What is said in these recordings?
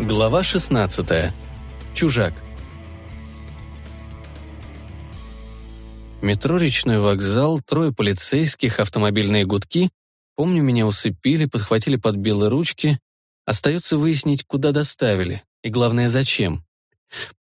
Глава 16. Чужак. Метро «Речной вокзал», трое полицейских, автомобильные гудки. Помню, меня усыпили, подхватили под белые ручки. Остается выяснить, куда доставили, и главное, зачем.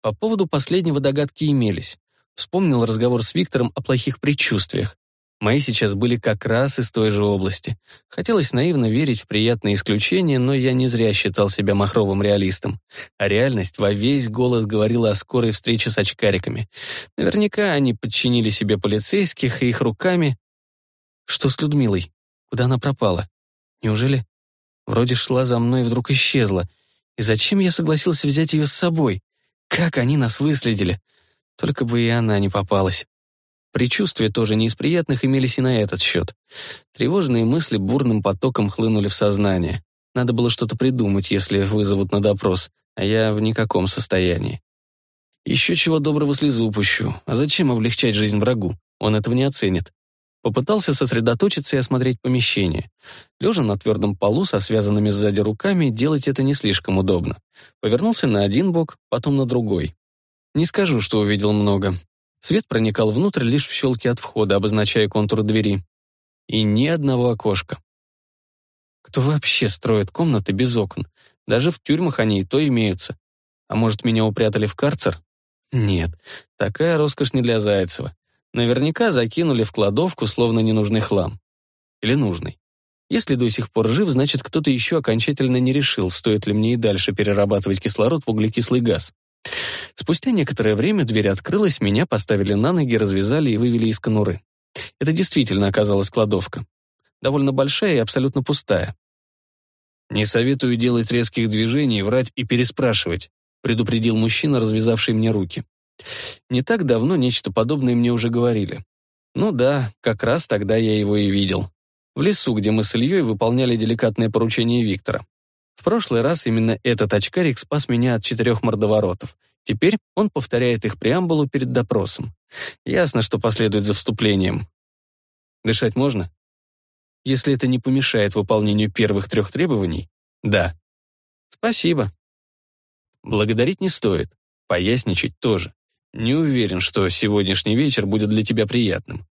По поводу последнего догадки имелись. Вспомнил разговор с Виктором о плохих предчувствиях. Мои сейчас были как раз из той же области. Хотелось наивно верить в приятные исключения, но я не зря считал себя махровым реалистом. А реальность во весь голос говорила о скорой встрече с очкариками. Наверняка они подчинили себе полицейских, и их руками... Что с Людмилой? Куда она пропала? Неужели? Вроде шла за мной и вдруг исчезла. И зачем я согласился взять ее с собой? Как они нас выследили? Только бы и она не попалась. Предчувствия тоже не из приятных имелись и на этот счет. Тревожные мысли бурным потоком хлынули в сознание. Надо было что-то придумать, если вызовут на допрос, а я в никаком состоянии. Еще чего доброго слезу пущу. А зачем облегчать жизнь врагу? Он этого не оценит. Попытался сосредоточиться и осмотреть помещение. Лежа на твердом полу со связанными сзади руками, делать это не слишком удобно. Повернулся на один бок, потом на другой. Не скажу, что увидел много. Свет проникал внутрь лишь в щелки от входа, обозначая контур двери. И ни одного окошка. Кто вообще строит комнаты без окон? Даже в тюрьмах они и то имеются. А может, меня упрятали в карцер? Нет, такая роскошь не для Зайцева. Наверняка закинули в кладовку, словно ненужный хлам. Или нужный. Если до сих пор жив, значит, кто-то еще окончательно не решил, стоит ли мне и дальше перерабатывать кислород в углекислый газ. Спустя некоторое время дверь открылась, меня поставили на ноги, развязали и вывели из конуры. Это действительно оказалась кладовка. Довольно большая и абсолютно пустая. «Не советую делать резких движений, врать и переспрашивать», предупредил мужчина, развязавший мне руки. Не так давно нечто подобное мне уже говорили. Ну да, как раз тогда я его и видел. В лесу, где мы с Ильей выполняли деликатное поручение Виктора. В прошлый раз именно этот очкарик спас меня от четырех мордоворотов. Теперь он повторяет их преамбулу перед допросом. Ясно, что последует за вступлением. Дышать можно? Если это не помешает выполнению первых трех требований, да. Спасибо. Благодарить не стоит. Поясничать тоже. Не уверен, что сегодняшний вечер будет для тебя приятным.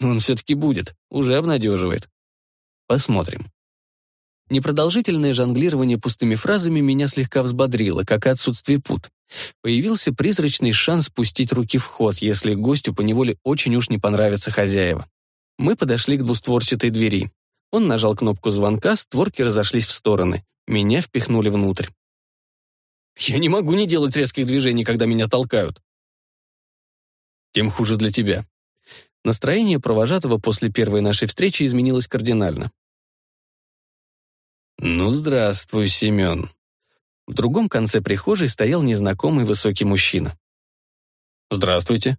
Но он все-таки будет, уже обнадеживает. Посмотрим. Непродолжительное жонглирование пустыми фразами меня слегка взбодрило, как и отсутствие пут. Появился призрачный шанс пустить руки в ход, если гостю поневоле очень уж не понравятся хозяева. Мы подошли к двустворчатой двери. Он нажал кнопку звонка, створки разошлись в стороны. Меня впихнули внутрь. Я не могу не делать резких движений, когда меня толкают. Тем хуже для тебя. Настроение провожатого после первой нашей встречи изменилось кардинально. «Ну, здравствуй, Семен». В другом конце прихожей стоял незнакомый высокий мужчина. «Здравствуйте».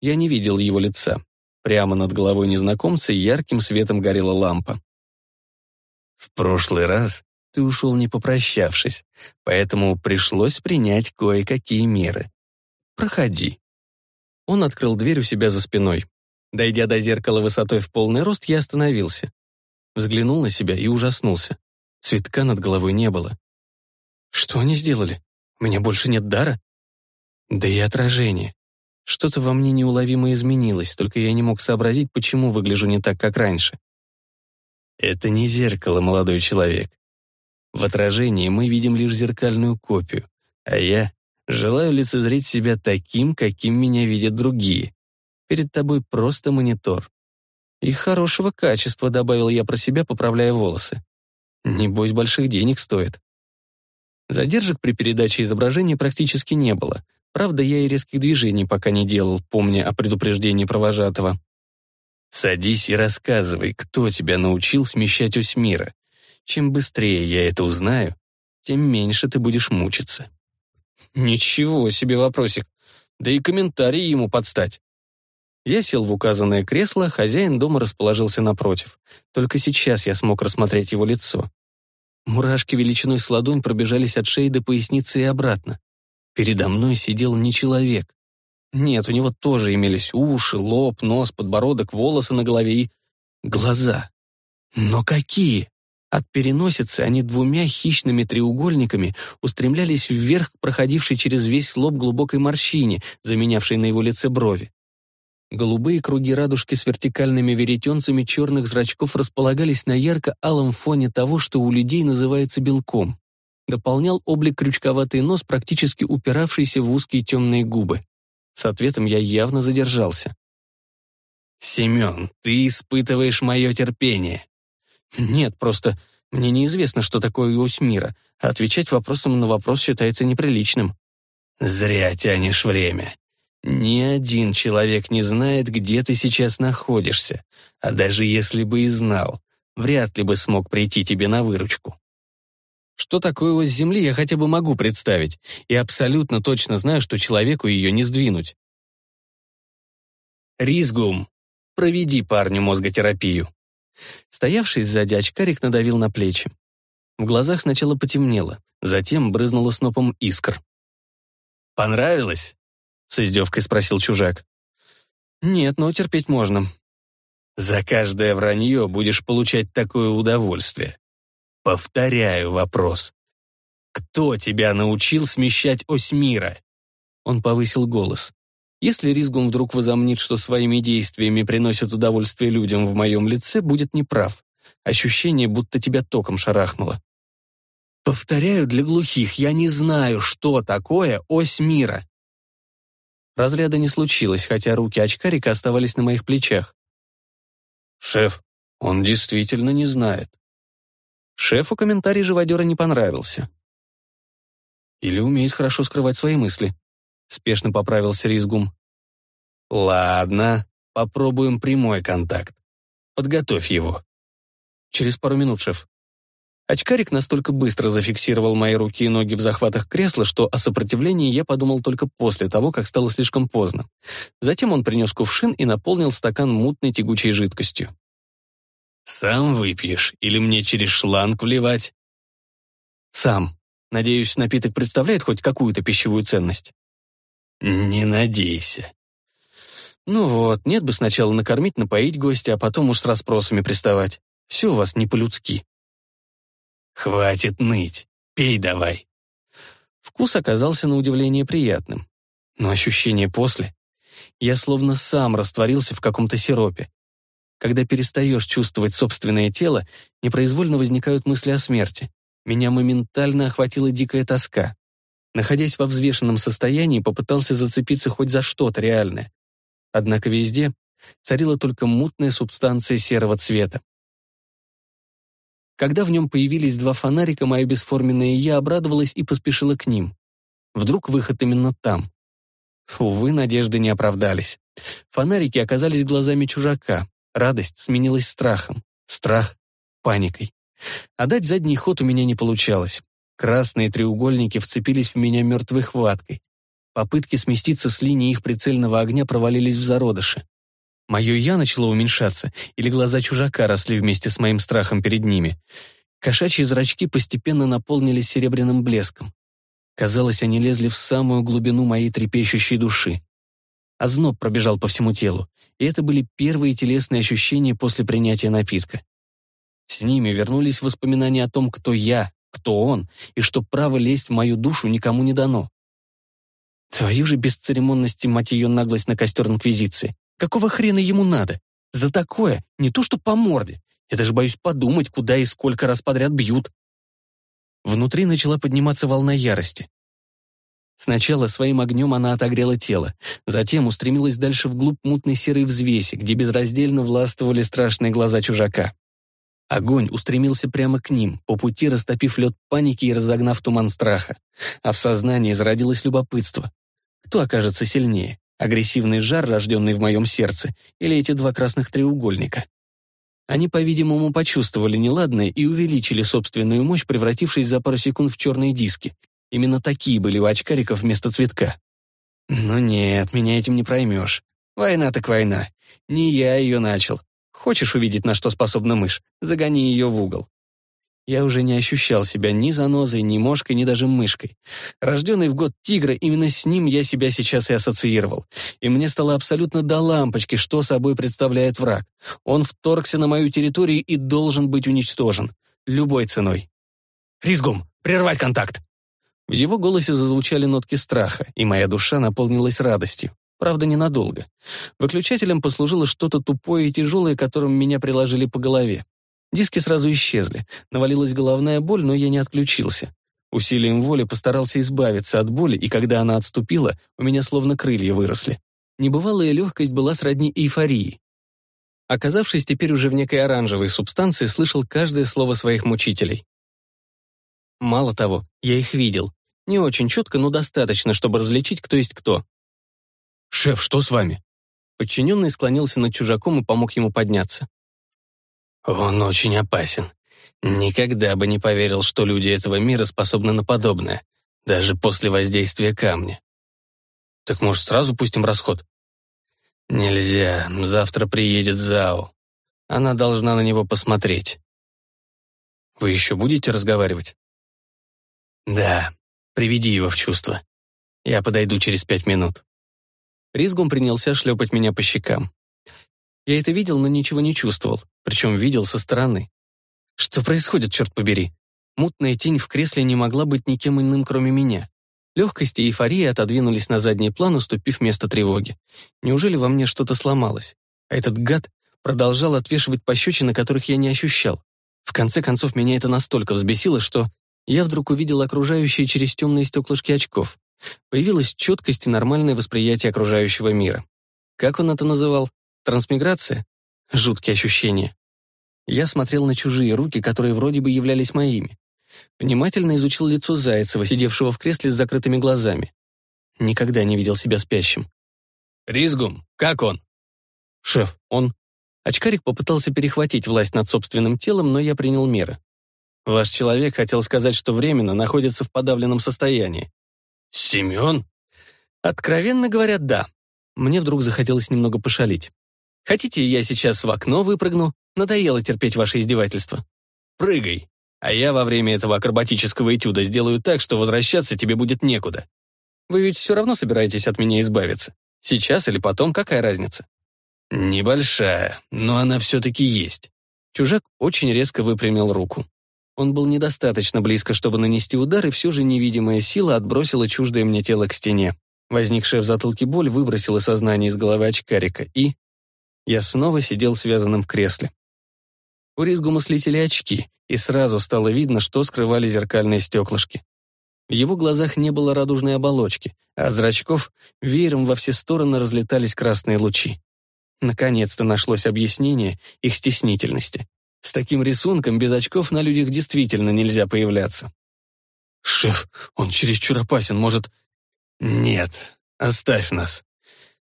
Я не видел его лица. Прямо над головой незнакомца ярким светом горела лампа. «В прошлый раз ты ушел не попрощавшись, поэтому пришлось принять кое-какие меры. Проходи». Он открыл дверь у себя за спиной. Дойдя до зеркала высотой в полный рост, я остановился. Взглянул на себя и ужаснулся. Цветка над головой не было. Что они сделали? У меня больше нет дара? Да и отражение. Что-то во мне неуловимо изменилось, только я не мог сообразить, почему выгляжу не так, как раньше. Это не зеркало, молодой человек. В отражении мы видим лишь зеркальную копию, а я желаю лицезреть себя таким, каким меня видят другие. Перед тобой просто монитор. И хорошего качества, добавил я про себя, поправляя волосы. Небось, больших денег стоит. Задержек при передаче изображения практически не было. Правда, я и резких движений пока не делал, помня о предупреждении провожатого. «Садись и рассказывай, кто тебя научил смещать ось мира. Чем быстрее я это узнаю, тем меньше ты будешь мучиться». Ничего себе вопросик. Да и комментарий ему подстать. Я сел в указанное кресло, хозяин дома расположился напротив. Только сейчас я смог рассмотреть его лицо. Мурашки величиной с ладонь пробежались от шеи до поясницы и обратно. Передо мной сидел не человек. Нет, у него тоже имелись уши, лоб, нос, подбородок, волосы на голове и... глаза. Но какие? От переносицы они двумя хищными треугольниками устремлялись вверх к проходившей через весь лоб глубокой морщине, заменявшей на его лице брови. Голубые круги радужки с вертикальными веретенцами черных зрачков располагались на ярко-алом фоне того, что у людей называется белком. Дополнял облик крючковатый нос, практически упиравшийся в узкие темные губы. С ответом я явно задержался. «Семен, ты испытываешь мое терпение». «Нет, просто мне неизвестно, что такое ось отвечать вопросом на вопрос считается неприличным». «Зря тянешь время. Ни один человек не знает, где ты сейчас находишься, а даже если бы и знал, вряд ли бы смог прийти тебе на выручку. Что такое ось Земли, я хотя бы могу представить, и абсолютно точно знаю, что человеку ее не сдвинуть. Ризгум, проведи парню мозготерапию. Стоявший сзади очкарик надавил на плечи. В глазах сначала потемнело, затем брызнуло снопом искр. «Понравилось?» — с издевкой спросил чужак. «Нет, но терпеть можно». «За каждое вранье будешь получать такое удовольствие. Повторяю вопрос. Кто тебя научил смещать ось мира?» Он повысил голос. Если Ризгун вдруг возомнит, что своими действиями приносит удовольствие людям в моем лице, будет неправ. Ощущение, будто тебя током шарахнуло. Повторяю для глухих, я не знаю, что такое ось мира. Разряда не случилось, хотя руки очкарика оставались на моих плечах. «Шеф, он действительно не знает». Шефу комментарий живодера не понравился. «Или умеет хорошо скрывать свои мысли», — спешно поправился Ризгум. «Ладно, попробуем прямой контакт. Подготовь его». «Через пару минут, шеф». Очкарик настолько быстро зафиксировал мои руки и ноги в захватах кресла, что о сопротивлении я подумал только после того, как стало слишком поздно. Затем он принес кувшин и наполнил стакан мутной тягучей жидкостью. «Сам выпьешь или мне через шланг вливать?» «Сам. Надеюсь, напиток представляет хоть какую-то пищевую ценность?» «Не надейся». «Ну вот, нет бы сначала накормить, напоить гостя, а потом уж с расспросами приставать. Все у вас не по-людски». «Хватит ныть, пей давай». Вкус оказался на удивление приятным. Но ощущение после... Я словно сам растворился в каком-то сиропе. Когда перестаешь чувствовать собственное тело, непроизвольно возникают мысли о смерти. Меня моментально охватила дикая тоска. Находясь во взвешенном состоянии, попытался зацепиться хоть за что-то реальное. Однако везде царила только мутная субстанция серого цвета. Когда в нем появились два фонарика, мое бесформенное «я» обрадовалась и поспешила к ним. Вдруг выход именно там. Увы, надежды не оправдались. Фонарики оказались глазами чужака. Радость сменилась страхом. Страх — паникой. А дать задний ход у меня не получалось. Красные треугольники вцепились в меня мертвой хваткой. Попытки сместиться с линии их прицельного огня провалились в зародыши. Мое «я» начало уменьшаться, или глаза чужака росли вместе с моим страхом перед ними. Кошачьи зрачки постепенно наполнились серебряным блеском. Казалось, они лезли в самую глубину моей трепещущей души. Озноб пробежал по всему телу, и это были первые телесные ощущения после принятия напитка. С ними вернулись воспоминания о том, кто я, кто он, и что право лезть в мою душу никому не дано. Твою же бесцеремонность и мать ее наглость на костер Инквизиции. Какого хрена ему надо? За такое не то что по морде. Я даже боюсь подумать, куда и сколько раз подряд бьют. Внутри начала подниматься волна ярости. Сначала своим огнем она отогрела тело, затем устремилась дальше вглубь мутной серой взвеси, где безраздельно властвовали страшные глаза чужака. Огонь устремился прямо к ним, по пути растопив лед паники и разогнав туман страха. А в сознании зародилось любопытство. Кто окажется сильнее? Агрессивный жар, рожденный в моем сердце, или эти два красных треугольника? Они, по-видимому, почувствовали неладное и увеличили собственную мощь, превратившись за пару секунд в черные диски. Именно такие были у очкариков вместо цветка. Ну нет, меня этим не проймешь. Война так война. Не я ее начал. Хочешь увидеть, на что способна мышь? Загони ее в угол. Я уже не ощущал себя ни занозой, ни мошкой, ни даже мышкой. Рожденный в год тигра, именно с ним я себя сейчас и ассоциировал. И мне стало абсолютно до лампочки, что собой представляет враг. Он вторгся на мою территорию и должен быть уничтожен. Любой ценой. «Ризгум, прервать контакт!» В его голосе зазвучали нотки страха, и моя душа наполнилась радостью. Правда, ненадолго. Выключателем послужило что-то тупое и тяжелое, которым меня приложили по голове. Диски сразу исчезли. Навалилась головная боль, но я не отключился. Усилием воли постарался избавиться от боли, и когда она отступила, у меня словно крылья выросли. Небывалая легкость была сродни эйфории. Оказавшись теперь уже в некой оранжевой субстанции, слышал каждое слово своих мучителей. Мало того, я их видел. Не очень четко, но достаточно, чтобы различить, кто есть кто. «Шеф, что с вами?» Подчиненный склонился над чужаком и помог ему подняться. «Он очень опасен. Никогда бы не поверил, что люди этого мира способны на подобное, даже после воздействия камня. Так может, сразу пустим расход? Нельзя, завтра приедет Зао. Она должна на него посмотреть. Вы еще будете разговаривать? Да, приведи его в чувство. Я подойду через пять минут. Ризгум принялся шлепать меня по щекам. Я это видел, но ничего не чувствовал, причем видел со стороны. Что происходит, черт побери? Мутная тень в кресле не могла быть никем иным, кроме меня. Легкость и эйфория отодвинулись на задний план, уступив место тревоге. Неужели во мне что-то сломалось? А этот гад продолжал отвешивать пощечины, которых я не ощущал. В конце концов, меня это настолько взбесило, что я вдруг увидел окружающие через темные стеклышки очков. Появилась четкость и нормальное восприятие окружающего мира. Как он это называл? Трансмиграция? Жуткие ощущения. Я смотрел на чужие руки, которые вроде бы являлись моими. Внимательно изучил лицо Зайцева, сидевшего в кресле с закрытыми глазами. Никогда не видел себя спящим. «Ризгум, как он?» «Шеф, он...» Очкарик попытался перехватить власть над собственным телом, но я принял меры. Ваш человек хотел сказать, что временно находится в подавленном состоянии. «Семен?» Откровенно говоря, да. Мне вдруг захотелось немного пошалить. Хотите, я сейчас в окно выпрыгну? Надоело терпеть ваши издевательства. Прыгай. А я во время этого акробатического этюда сделаю так, что возвращаться тебе будет некуда. Вы ведь все равно собираетесь от меня избавиться. Сейчас или потом, какая разница? Небольшая, но она все-таки есть. Чужак очень резко выпрямил руку. Он был недостаточно близко, чтобы нанести удар, и все же невидимая сила отбросила чуждое мне тело к стене. Возникшая в затылке боль выбросила сознание из головы очкарика, и... Я снова сидел связанным в кресле. У Ризгума слетели очки, и сразу стало видно, что скрывали зеркальные стеклышки. В его глазах не было радужной оболочки, а от зрачков веером во все стороны разлетались красные лучи. Наконец-то нашлось объяснение их стеснительности. С таким рисунком без очков на людях действительно нельзя появляться. «Шеф, он чересчур опасен, может...» «Нет, оставь нас.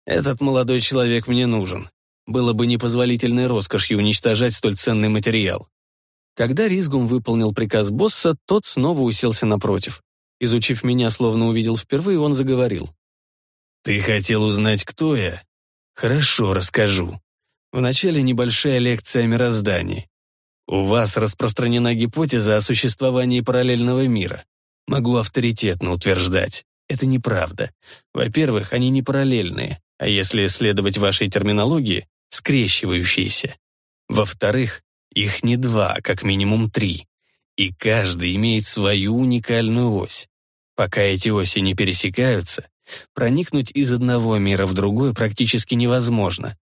Этот молодой человек мне нужен. Было бы непозволительной роскошью уничтожать столь ценный материал». Когда Ризгум выполнил приказ босса, тот снова уселся напротив. Изучив меня, словно увидел впервые, он заговорил. «Ты хотел узнать, кто я? Хорошо, расскажу. Вначале небольшая лекция о мироздании. У вас распространена гипотеза о существовании параллельного мира. Могу авторитетно утверждать, это неправда. Во-первых, они не параллельные, а если следовать вашей терминологии, скрещивающиеся. Во-вторых, их не два, а как минимум три. И каждый имеет свою уникальную ось. Пока эти оси не пересекаются, проникнуть из одного мира в другой практически невозможно.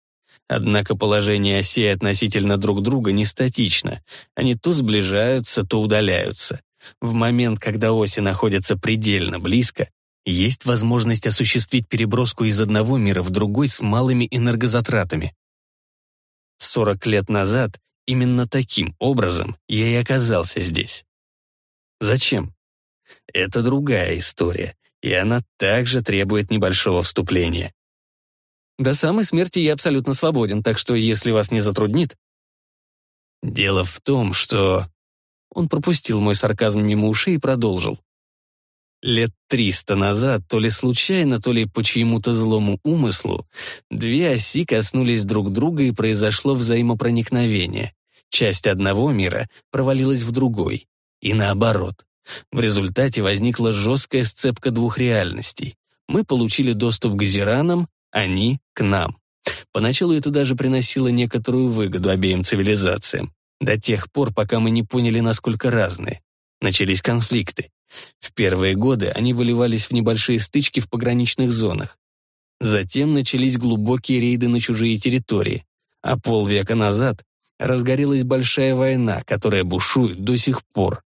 Однако положение осей относительно друг друга не статично. Они то сближаются, то удаляются. В момент, когда оси находятся предельно близко, есть возможность осуществить переброску из одного мира в другой с малыми энергозатратами. 40 лет назад именно таким образом я и оказался здесь. Зачем? Это другая история, и она также требует небольшого вступления. До самой смерти я абсолютно свободен, так что если вас не затруднит... Дело в том, что... Он пропустил мой сарказм мимо ушей и продолжил. Лет триста назад, то ли случайно, то ли по чьему-то злому умыслу, две оси коснулись друг друга и произошло взаимопроникновение. Часть одного мира провалилась в другой. И наоборот. В результате возникла жесткая сцепка двух реальностей. Мы получили доступ к зиранам, они — к нам. Поначалу это даже приносило некоторую выгоду обеим цивилизациям. До тех пор, пока мы не поняли, насколько разные. Начались конфликты. В первые годы они выливались в небольшие стычки в пограничных зонах. Затем начались глубокие рейды на чужие территории, а полвека назад разгорелась большая война, которая бушует до сих пор.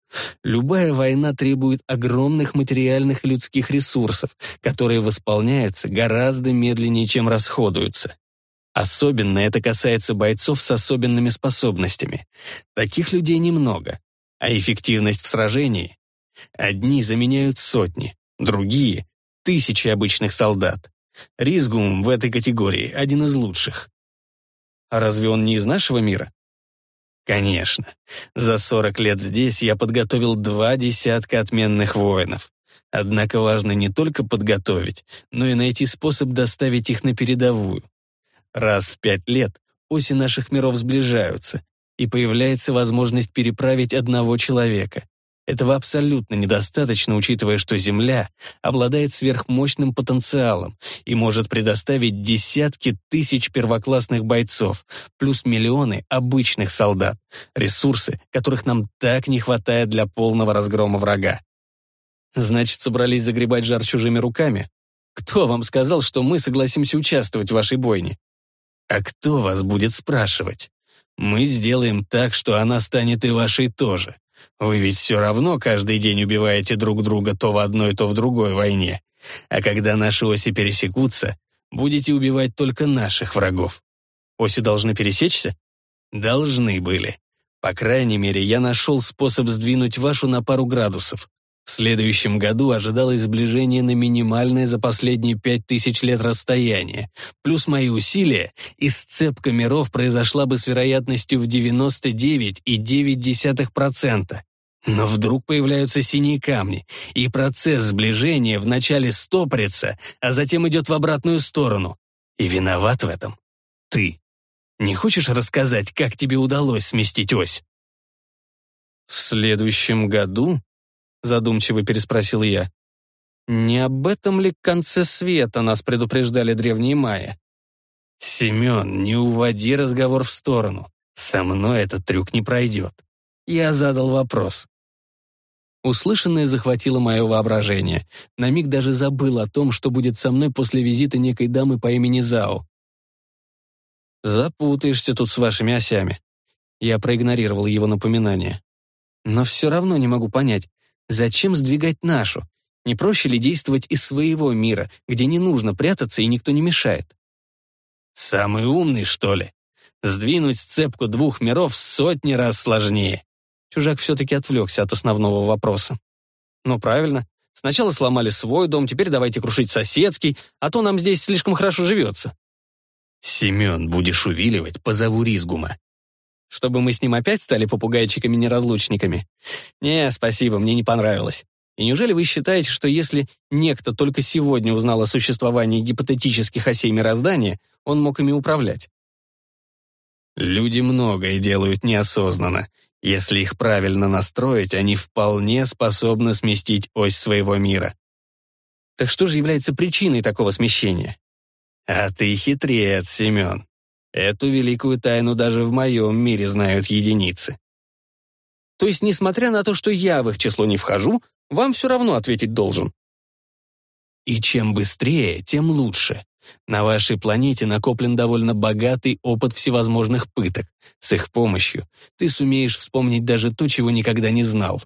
Любая война требует огромных материальных и людских ресурсов, которые восполняются гораздо медленнее, чем расходуются. Особенно это касается бойцов с особенными способностями. Таких людей немного, а эффективность в сражении Одни заменяют сотни, другие — тысячи обычных солдат. Ризгум в этой категории один из лучших. А разве он не из нашего мира? Конечно. За 40 лет здесь я подготовил два десятка отменных воинов. Однако важно не только подготовить, но и найти способ доставить их на передовую. Раз в пять лет оси наших миров сближаются, и появляется возможность переправить одного человека. Этого абсолютно недостаточно, учитывая, что Земля обладает сверхмощным потенциалом и может предоставить десятки тысяч первоклассных бойцов, плюс миллионы обычных солдат, ресурсы, которых нам так не хватает для полного разгрома врага. Значит, собрались загребать жар чужими руками? Кто вам сказал, что мы согласимся участвовать в вашей бойне? А кто вас будет спрашивать? Мы сделаем так, что она станет и вашей тоже. Вы ведь все равно каждый день убиваете друг друга то в одной, то в другой войне. А когда наши оси пересекутся, будете убивать только наших врагов. Оси должны пересечься? Должны были. По крайней мере, я нашел способ сдвинуть вашу на пару градусов. В следующем году ожидалось сближение на минимальное за последние пять тысяч лет расстояние. Плюс мои усилия, и сцепка миров произошла бы с вероятностью в 99,9%. Но вдруг появляются синие камни, и процесс сближения вначале стопорится, а затем идет в обратную сторону. И виноват в этом ты. Не хочешь рассказать, как тебе удалось сместить ось? В следующем году задумчиво переспросил я. Не об этом ли конце света нас предупреждали древние майя? Семен, не уводи разговор в сторону. Со мной этот трюк не пройдет. Я задал вопрос. Услышанное захватило мое воображение. На миг даже забыл о том, что будет со мной после визита некой дамы по имени Зао. «Запутаешься тут с вашими осями». Я проигнорировал его напоминание. Но все равно не могу понять, Зачем сдвигать нашу? Не проще ли действовать из своего мира, где не нужно прятаться и никто не мешает? Самый умный, что ли? Сдвинуть сцепку двух миров сотни раз сложнее. Чужак все-таки отвлекся от основного вопроса. Ну, правильно. Сначала сломали свой дом, теперь давайте крушить соседский, а то нам здесь слишком хорошо живется. Семен, будешь увиливать, позову Ризгума. Чтобы мы с ним опять стали попугайчиками-неразлучниками? Не, спасибо, мне не понравилось. И неужели вы считаете, что если некто только сегодня узнал о существовании гипотетических осей мироздания, он мог ими управлять? Люди многое делают неосознанно. Если их правильно настроить, они вполне способны сместить ось своего мира. Так что же является причиной такого смещения? А ты хитрец, Семен. Эту великую тайну даже в моем мире знают единицы. То есть, несмотря на то, что я в их число не вхожу, вам все равно ответить должен. И чем быстрее, тем лучше. На вашей планете накоплен довольно богатый опыт всевозможных пыток. С их помощью ты сумеешь вспомнить даже то, чего никогда не знал.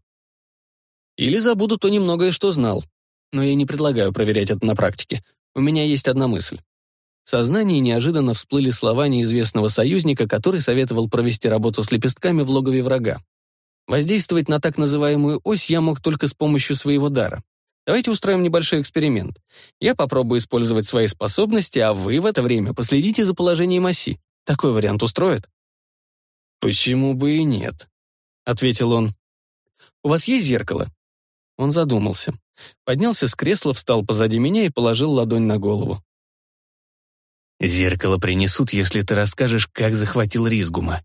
Или забуду то немногое, что знал. Но я не предлагаю проверять это на практике. У меня есть одна мысль. В сознании неожиданно всплыли слова неизвестного союзника, который советовал провести работу с лепестками в логове врага. Воздействовать на так называемую ось я мог только с помощью своего дара. Давайте устроим небольшой эксперимент. Я попробую использовать свои способности, а вы в это время последите за положением оси. Такой вариант устроит? «Почему бы и нет?» — ответил он. «У вас есть зеркало?» Он задумался. Поднялся с кресла, встал позади меня и положил ладонь на голову. Зеркало принесут, если ты расскажешь, как захватил Ризгума.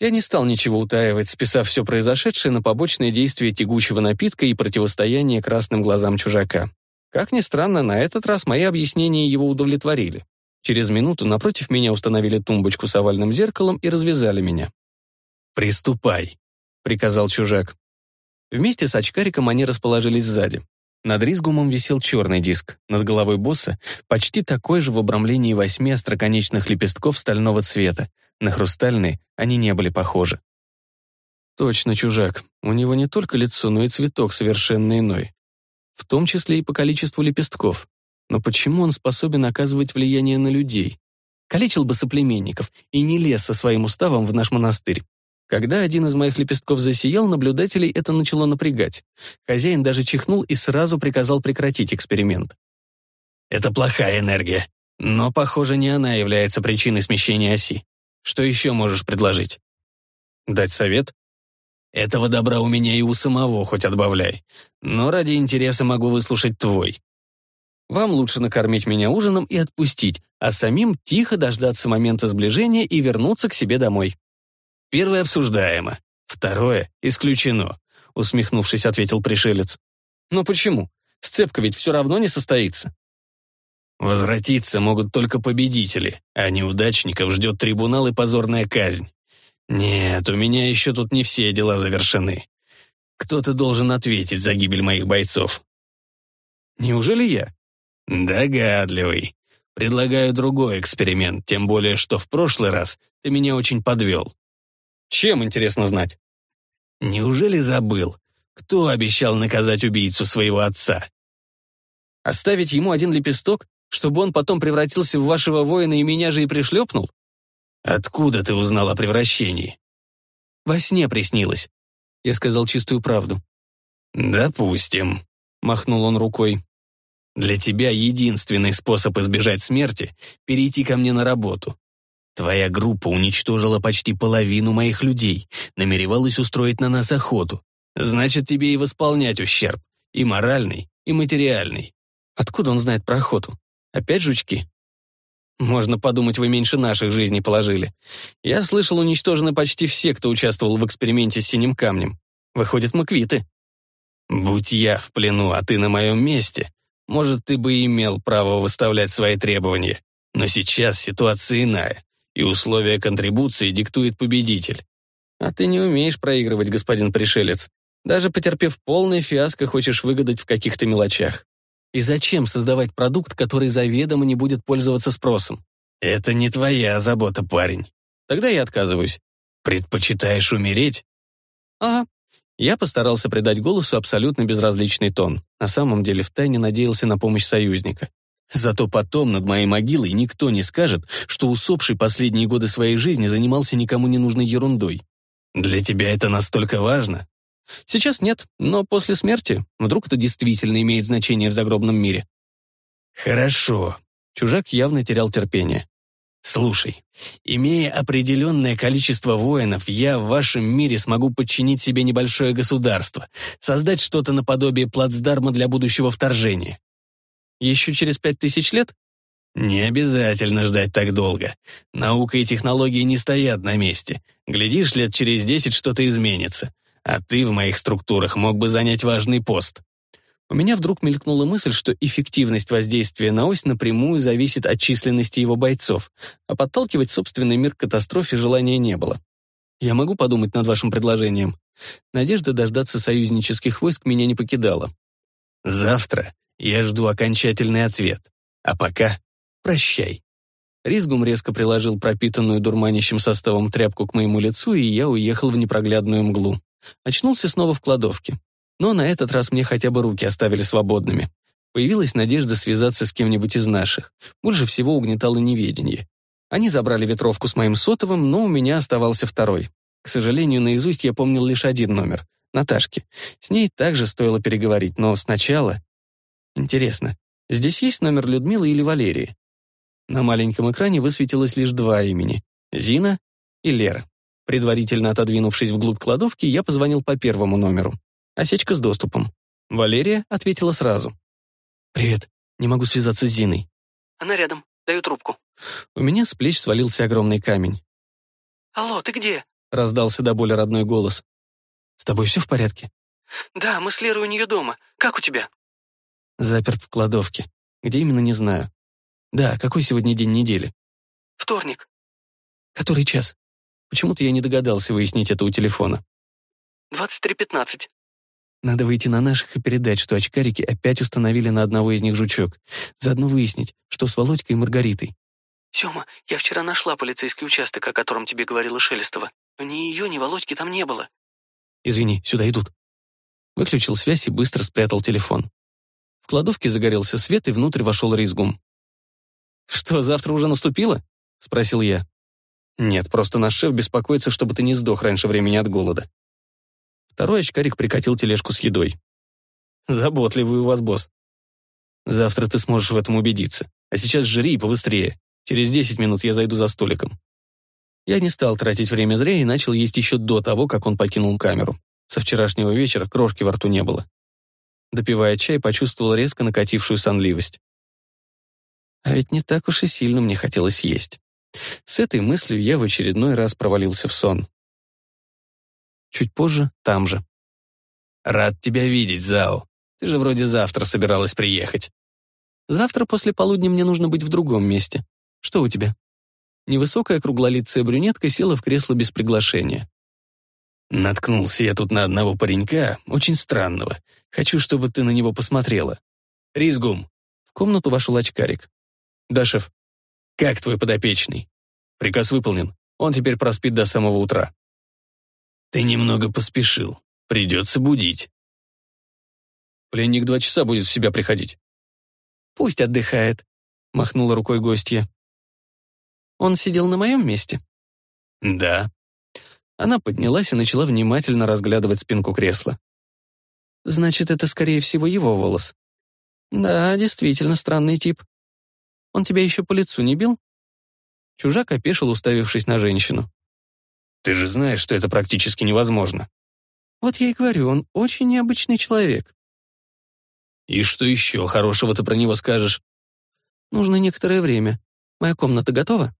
Я не стал ничего утаивать, списав все произошедшее на побочные действия тягучего напитка и противостояние красным глазам чужака. Как ни странно, на этот раз мои объяснения его удовлетворили. Через минуту напротив меня установили тумбочку с овальным зеркалом и развязали меня. «Приступай», — приказал чужак. Вместе с очкариком они расположились сзади. Над Ризгумом висел черный диск, над головой босса почти такой же в обрамлении восьми остроконечных лепестков стального цвета. На хрустальные они не были похожи. Точно чужак. У него не только лицо, но и цветок совершенно иной. В том числе и по количеству лепестков. Но почему он способен оказывать влияние на людей? Калечил бы соплеменников и не лез со своим уставом в наш монастырь. Когда один из моих лепестков засиял, наблюдателей это начало напрягать. Хозяин даже чихнул и сразу приказал прекратить эксперимент. «Это плохая энергия, но, похоже, не она является причиной смещения оси. Что еще можешь предложить?» «Дать совет?» «Этого добра у меня и у самого хоть отбавляй. Но ради интереса могу выслушать твой. Вам лучше накормить меня ужином и отпустить, а самим тихо дождаться момента сближения и вернуться к себе домой. Первое обсуждаемо, второе исключено, усмехнувшись, ответил пришелец. Но почему? Сцепка ведь все равно не состоится. Возвратиться могут только победители, а неудачников ждет трибунал и позорная казнь. Нет, у меня еще тут не все дела завершены. Кто-то должен ответить за гибель моих бойцов. Неужели я? «Догадливый. Предлагаю другой эксперимент, тем более, что в прошлый раз ты меня очень подвел». «Чем, интересно знать?» «Неужели забыл? Кто обещал наказать убийцу своего отца?» «Оставить ему один лепесток, чтобы он потом превратился в вашего воина и меня же и пришлепнул?» «Откуда ты узнал о превращении?» «Во сне приснилось». Я сказал чистую правду. «Допустим», — махнул он рукой. Для тебя единственный способ избежать смерти — перейти ко мне на работу. Твоя группа уничтожила почти половину моих людей, намеревалась устроить на нас охоту. Значит, тебе и восполнять ущерб. И моральный, и материальный. Откуда он знает про охоту? Опять жучки? Можно подумать, вы меньше наших жизней положили. Я слышал, уничтожены почти все, кто участвовал в эксперименте с синим камнем. Выходит, мы квиты. Будь я в плену, а ты на моем месте, может, ты бы имел право выставлять свои требования. Но сейчас ситуация иная, и условия контрибуции диктует победитель. А ты не умеешь проигрывать, господин пришелец. Даже потерпев полное фиаско, хочешь выгадать в каких-то мелочах. И зачем создавать продукт, который заведомо не будет пользоваться спросом? Это не твоя забота, парень. Тогда я отказываюсь. Предпочитаешь умереть? Ага, я постарался придать голосу абсолютно безразличный тон. На самом деле втайне надеялся на помощь союзника. Зато потом над моей могилой никто не скажет, что усопший последние годы своей жизни занимался никому не нужной ерундой. Для тебя это настолько важно? Сейчас нет, но после смерти вдруг это действительно имеет значение в загробном мире. Хорошо. Чужак явно терял терпение. Слушай, имея определенное количество воинов, я в вашем мире смогу подчинить себе небольшое государство, создать что-то наподобие плацдарма для будущего вторжения. Еще через пять тысяч лет? Не обязательно ждать так долго. Наука и технологии не стоят на месте. Глядишь, лет через десять что-то изменится. А ты в моих структурах мог бы занять важный пост. У меня вдруг мелькнула мысль, что эффективность воздействия на ось напрямую зависит от численности его бойцов, а подталкивать собственный мир к катастрофе желания не было. Я могу подумать над вашим предложением. Надежда дождаться союзнических войск меня не покидала. Завтра я жду окончательный ответ. А пока прощай. Ризгум резко приложил пропитанную дурманящим составом тряпку к моему лицу, и я уехал в непроглядную мглу. Очнулся снова в кладовке. Но на этот раз мне хотя бы руки оставили свободными. Появилась надежда связаться с кем-нибудь из наших. Больше всего угнетало неведение. Они забрали ветровку с моим сотовым, но у меня оставался второй. К сожалению, наизусть я помнил лишь один номер — Наташки. С ней также стоило переговорить, но сначала... Интересно, здесь есть номер Людмилы или Валерии? На маленьком экране высветилось лишь два имени — Зина и Лера. Предварительно отодвинувшись вглубь кладовки, я позвонил по первому номеру. Осечка с доступом. Валерия ответила сразу. «Привет. Не могу связаться с Зиной». «Она рядом. Даю трубку». У меня с плеч свалился огромный камень. «Алло, ты где?» — раздался до боли родной голос. «С тобой все в порядке?» «Да, мы с Лерой у нее дома. Как у тебя?» «Заперт в кладовке. Где именно, не знаю. Да, какой сегодня день недели?» «Вторник». «Который час?» Почему-то я не догадался выяснить это у телефона. «Двадцать три пятнадцать». Надо выйти на наших и передать, что очкарики опять установили на одного из них жучок. Заодно выяснить, что с Володькой и Маргаритой. «Сема, я вчера нашла полицейский участок, о котором тебе говорила Шелестова. Но ни ее, ни Володьки там не было». «Извини, сюда идут». Выключил связь и быстро спрятал телефон. В кладовке загорелся свет, и внутрь вошел Ризгум. «Что, завтра уже наступило?» — спросил я. «Нет, просто наш шеф беспокоится, чтобы ты не сдох раньше времени от голода». Второй очкарик прикатил тележку с едой. «Заботливый у вас босс. Завтра ты сможешь в этом убедиться. А сейчас жри и побыстрее. Через десять минут я зайду за столиком». Я не стал тратить время зря и начал есть еще до того, как он покинул камеру. Со вчерашнего вечера крошки во рту не было. Допивая чай, почувствовал резко накатившую сонливость. А ведь не так уж и сильно мне хотелось есть. С этой мыслью я в очередной раз провалился в сон. Чуть позже, там же. «Рад тебя видеть, Зао. Ты же вроде завтра собиралась приехать». «Завтра после полудня мне нужно быть в другом месте. Что у тебя?» Невысокая круглолицая брюнетка села в кресло без приглашения. «Наткнулся я тут на одного паренька, очень странного. Хочу, чтобы ты на него посмотрела. Ризгум». В комнату вошел очкарик. «Да, шеф». «Как твой подопечный?» «Приказ выполнен. Он теперь проспит до самого утра». «Ты немного поспешил. Придется будить». «Пленник два часа будет в себя приходить». «Пусть отдыхает», — махнула рукой гостья. Он сидел на моем месте?» «Да». Она поднялась и начала внимательно разглядывать спинку кресла. «Значит, это, скорее всего, его волос». «Да, действительно странный тип. Он тебя еще по лицу не бил?» Чужак опешил, уставившись на женщину. «Ты же знаешь, что это практически невозможно». «Вот я и говорю, он очень необычный человек». «И что еще хорошего ты про него скажешь?» «Нужно некоторое время. Моя комната готова?»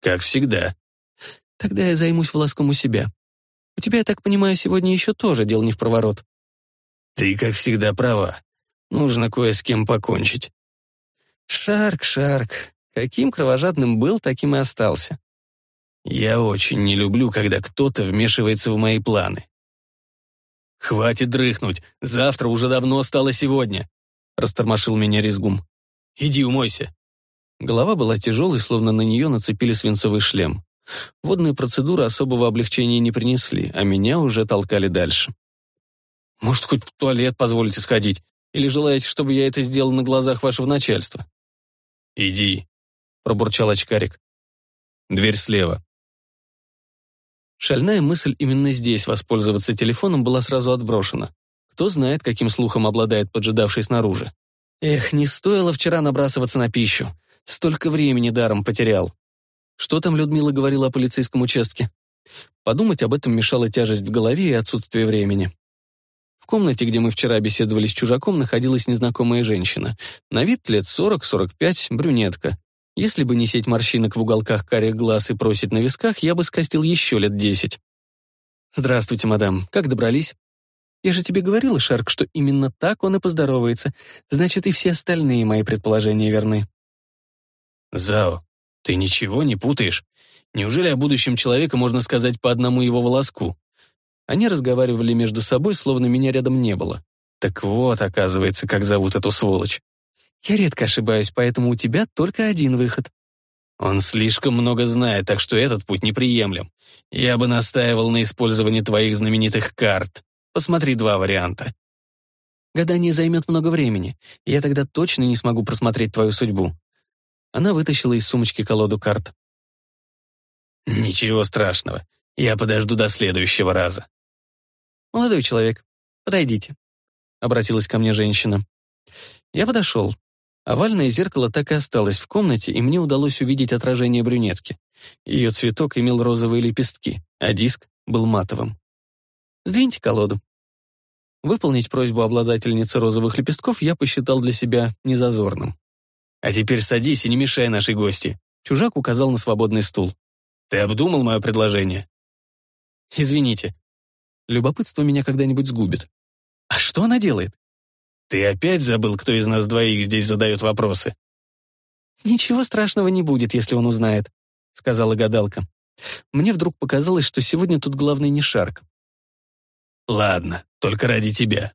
«Как всегда». «Тогда я займусь волоском у себя. У тебя, я так понимаю, сегодня еще тоже дел не в проворот». «Ты, как всегда, права. Нужно кое с кем покончить». «Шарк, Шарк, каким кровожадным был, таким и остался». «Я очень не люблю, когда кто-то вмешивается в мои планы». «Хватит дрыхнуть, завтра уже давно стало сегодня», — растормошил меня Резгум. «Иди умойся». Голова была тяжелой, словно на нее нацепили свинцовый шлем. Водные процедуры особого облегчения не принесли, а меня уже толкали дальше. «Может, хоть в туалет позволите сходить? Или желаете, чтобы я это сделал на глазах вашего начальства?» «Иди», — пробурчал очкарик. «Дверь слева». Шальная мысль именно здесь воспользоваться телефоном была сразу отброшена. Кто знает, каким слухом обладает поджидавший снаружи. Эх, не стоило вчера набрасываться на пищу. Столько времени даром потерял. Что там Людмила говорила о полицейском участке? Подумать об этом мешала тяжесть в голове и отсутствие времени. В комнате, где мы вчера беседовали с чужаком, находилась незнакомая женщина. На вид лет 40-45, брюнетка. Если бы не сеть морщинок в уголках карих глаз и просить на висках, я бы скостил еще лет десять. «Здравствуйте, мадам. Как добрались?» «Я же тебе говорила, Шарк, что именно так он и поздоровается. Значит, и все остальные мои предположения верны». «Зао, ты ничего не путаешь? Неужели о будущем человека можно сказать по одному его волоску?» Они разговаривали между собой, словно меня рядом не было. Так вот, оказывается, как зовут эту сволочь. Я редко ошибаюсь, поэтому у тебя только один выход. Он слишком много знает, так что этот путь неприемлем. Я бы настаивал на использовании твоих знаменитых карт. Посмотри два варианта. Гадание займет много времени, я тогда точно не смогу просмотреть твою судьбу. Она вытащила из сумочки колоду карт. «Ничего страшного. Я подожду до следующего раза». «Молодой человек, подойдите», — обратилась ко мне женщина. Я подошел. Овальное зеркало так и осталось в комнате, и мне удалось увидеть отражение брюнетки. Ее цветок имел розовые лепестки, а диск был матовым. «Сдвиньте колоду». Выполнить просьбу обладательницы розовых лепестков я посчитал для себя незазорным. А теперь садись и не мешай нашей гости». Чужак указал на свободный стул. «Ты обдумал мое предложение?» «Извините. Любопытство меня когда-нибудь сгубит. А что она делает?» «Ты опять забыл, кто из нас двоих здесь задает вопросы?» «Ничего страшного не будет, если он узнает», — сказала гадалка. Мне вдруг показалось, что сегодня тут главный не Шарк. «Ладно, только ради тебя».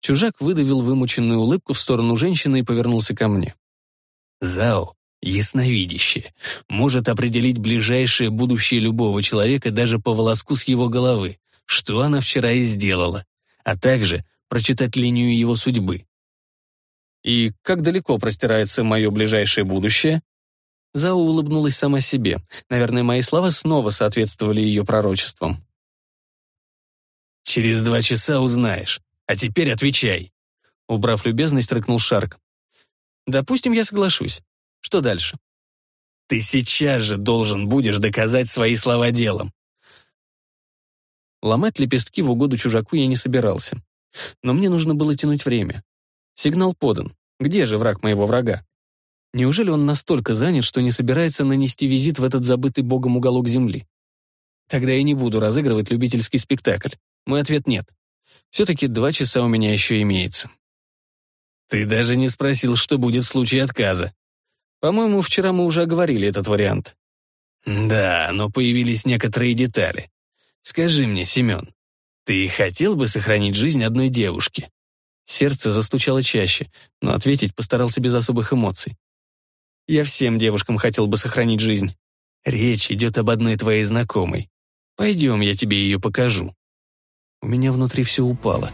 Чужак выдавил вымученную улыбку в сторону женщины и повернулся ко мне. «Зао, ясновидящее, может определить ближайшее будущее любого человека даже по волоску с его головы, что она вчера и сделала, а также прочитать линию его судьбы. «И как далеко простирается мое ближайшее будущее?» Зао улыбнулась сама себе. Наверное, мои слова снова соответствовали ее пророчествам. «Через два часа узнаешь. А теперь отвечай». Убрав любезность, рыкнул Шарк. «Допустим, я соглашусь. Что дальше?» «Ты сейчас же должен будешь доказать свои слова делом». Ломать лепестки в угоду чужаку я не собирался. Но мне нужно было тянуть время. Сигнал подан. Где же враг моего врага? Неужели он настолько занят, что не собирается нанести визит в этот забытый богом уголок земли? Тогда я не буду разыгрывать любительский спектакль. Мой ответ нет. Все-таки два часа у меня еще имеется. Ты даже не спросил, что будет в случае отказа. По-моему, вчера мы уже оговорили этот вариант. Да, но появились некоторые детали. Скажи мне, Семен, ты хотел бы сохранить жизнь одной девушки? Сердце застучало чаще, но ответить постарался без особых эмоций. Я всем девушкам хотел бы сохранить жизнь. Речь идет об одной твоей знакомой. Пойдем, я тебе ее покажу. У меня внутри все упало.